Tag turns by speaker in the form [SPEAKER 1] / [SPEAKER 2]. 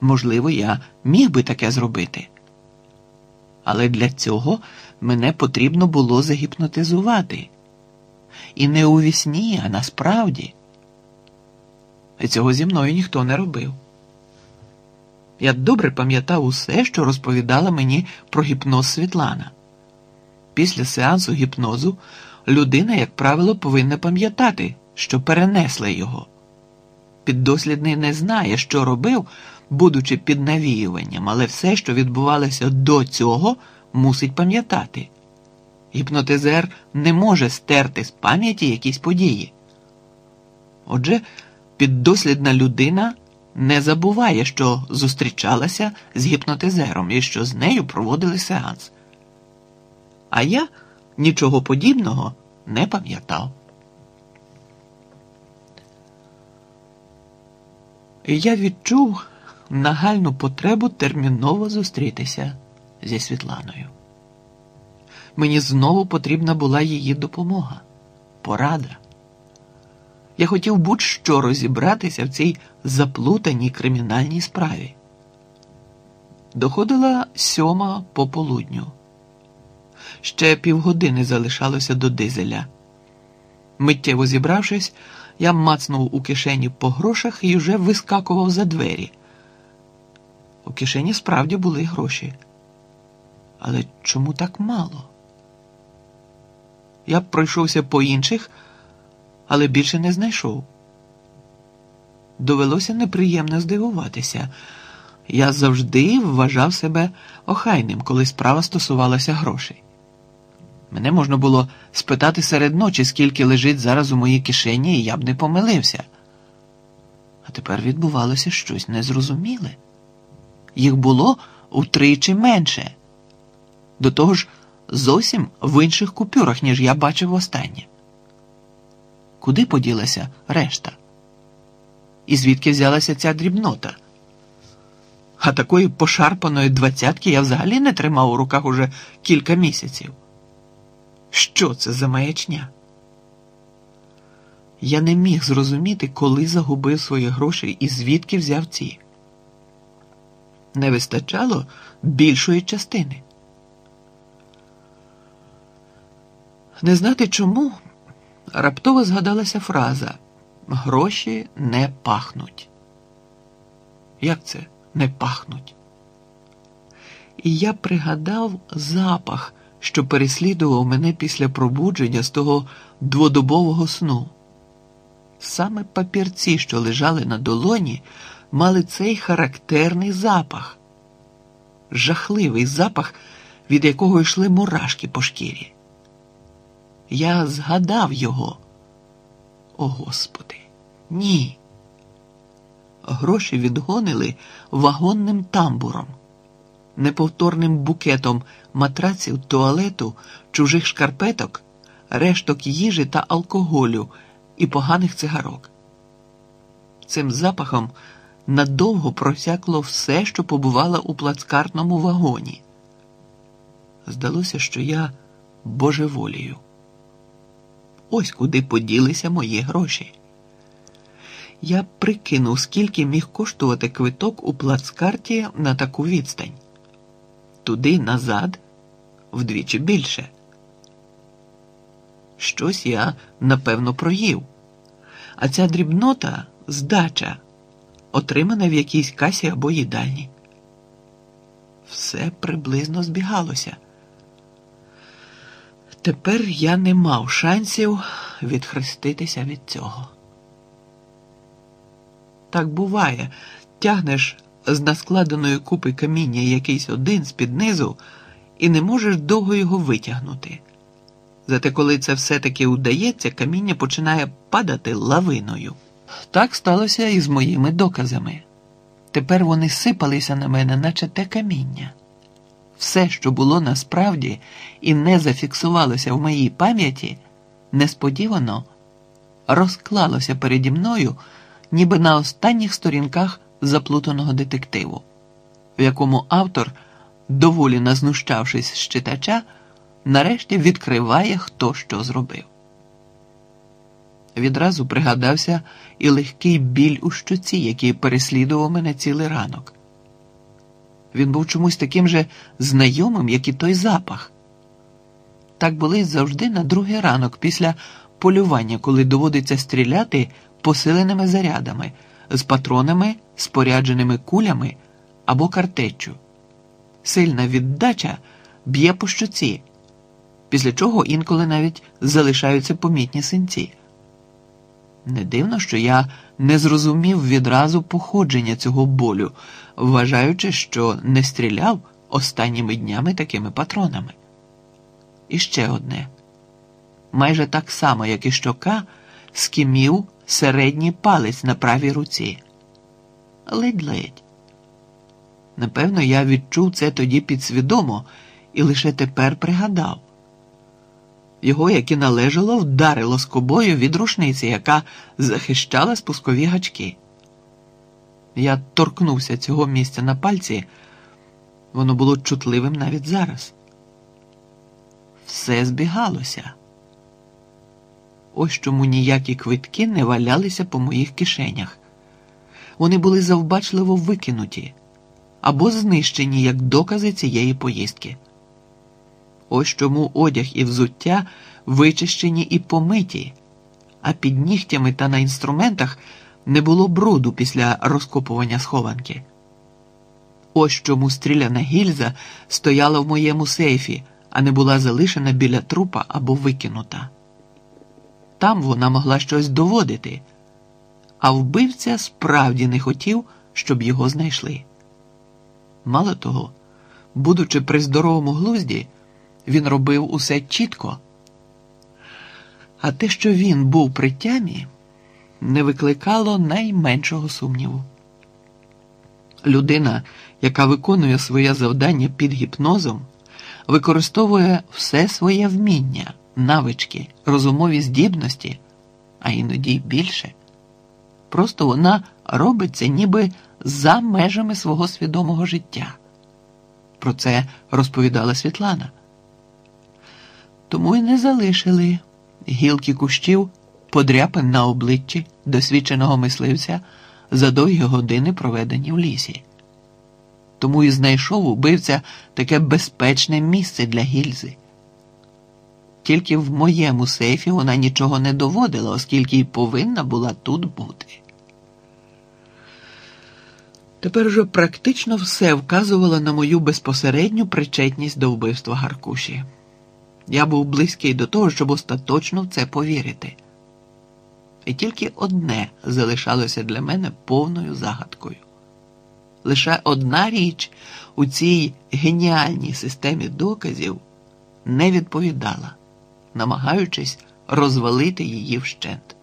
[SPEAKER 1] Можливо, я міг би таке зробити. Але для цього мене потрібно було загіпнотизувати. І не у вісні, а насправді. І цього зі мною ніхто не робив. Я добре пам'ятав усе, що розповідала мені про гіпноз Світлана. Після сеансу гіпнозу людина, як правило, повинна пам'ятати, що перенесла його. Піддослідний не знає, що робив, будучи під навіюванням, але все, що відбувалося до цього, мусить пам'ятати. Гіпнотизер не може стерти з пам'яті якісь події. Отже, піддослідна людина не забуває, що зустрічалася з гіпнотизером і що з нею проводили сеанс. А я нічого подібного не пам'ятав. Я відчув нагальну потребу терміново зустрітися зі Світланою. Мені знову потрібна була її допомога, порада. Я хотів будь-що розібратися в цій заплутаній кримінальній справі. Доходила сьома пополудню. Ще півгодини залишалося до дизеля. Миттєво зібравшись, я мацнув у кишені по грошах і вже вискакував за двері. У кишені справді були гроші. Але чому так мало? Я пройшовся по інших, але більше не знайшов. Довелося неприємно здивуватися. Я завжди вважав себе охайним, коли справа стосувалася грошей. Мене можна було спитати серед ночі, скільки лежить зараз у моїй кишені, і я б не помилився. А тепер відбувалося щось незрозуміле. Їх було утричі менше. До того ж, зовсім в інших купюрах, ніж я бачив останнє. Куди поділася решта? І звідки взялася ця дрібнота? А такої пошарпаної двадцятки я взагалі не тримав у руках уже кілька місяців. Що це за маячня? Я не міг зрозуміти, коли загубив свої гроші і звідки взяв ці. Не вистачало більшої частини. Не знати чому раптово згадалася фраза Гроші не пахнуть. Як це не пахнуть? І я пригадав запах що переслідував мене після пробудження з того дводобового сну. Саме папірці, що лежали на долоні, мали цей характерний запах, жахливий запах, від якого йшли мурашки по шкірі. Я згадав його. О Господи, ні. Гроші відгонили вагонним тамбуром неповторним букетом матраців, туалету, чужих шкарпеток, решток їжі та алкоголю і поганих цигарок. Цим запахом надовго просякло все, що побувало у плацкартному вагоні. Здалося, що я божеволію. Ось куди поділися мої гроші. Я прикинув, скільки міг коштувати квиток у плацкарті на таку відстань туди назад вдвічі більше. Щось я напевно проїв, а ця дрібнота здача, отримана в якійсь касі або їдальні. Все приблизно збігалося. Тепер я не мав шансів відхреститися від цього. Так буває, тягнеш з наскладеної купи каміння якийсь один з-під низу і не можеш довго його витягнути. Зате, коли це все-таки удається, каміння починає падати лавиною. Так сталося і з моїми доказами. Тепер вони сипалися на мене, наче те каміння. Все, що було насправді і не зафіксувалося в моїй пам'яті, несподівано розклалося переді мною, ніби на останніх сторінках заплутаного детективу, в якому автор, доволі назнущавшись з читача, нарешті відкриває, хто що зробив. Відразу пригадався і легкий біль у щоці, який переслідував мене цілий ранок. Він був чомусь таким же знайомим, як і той запах. Так болить завжди на другий ранок після полювання, коли доводиться стріляти посиленими зарядами, з патронами, спорядженими кулями або картеччю. Сильна віддача б'є по щоці, після чого інколи навіть залишаються помітні синці. Не дивно, що я не зрозумів відразу походження цього болю, вважаючи, що не стріляв останніми днями такими патронами. І ще одне майже так само, як і щока, скимів середній палець на правій руці. Ледь-ледь. Напевно, я відчув це тоді підсвідомо і лише тепер пригадав. Його, як і належало, вдарило скобою від рушниці, яка захищала спускові гачки. Я торкнувся цього місця на пальці, воно було чутливим навіть зараз. Все збігалося. Ось чому ніякі квитки не валялися по моїх кишенях. Вони були завбачливо викинуті або знищені як докази цієї поїздки. Ось чому одяг і взуття вичищені і помиті, а під нігтями та на інструментах не було бруду після розкопування схованки. Ось чому стріляна гільза стояла в моєму сейфі, а не була залишена біля трупа або викинута. Там вона могла щось доводити, а вбивця справді не хотів, щоб його знайшли. Мало того, будучи при здоровому глузді, він робив усе чітко. А те, що він був при тямі, не викликало найменшого сумніву. Людина, яка виконує своє завдання під гіпнозом, використовує все своє вміння, навички, розумові здібності, а іноді й більше. Просто вона робить це ніби за межами свого свідомого життя. Про це розповідала Світлана. Тому й не залишили гілки кущів подряпин на обличчі досвідченого мисливця за довгі години, проведені в лісі. Тому і знайшов убивця таке безпечне місце для гільзи. Тільки в моєму сейфі вона нічого не доводила, оскільки й повинна була тут бути. Тепер уже практично все вказувало на мою безпосередню причетність до вбивства Гаркуші. Я був близький до того, щоб остаточно в це повірити. І тільки одне залишалося для мене повною загадкою. Лише одна річ у цій геніальній системі доказів не відповідала, намагаючись розвалити її вщент.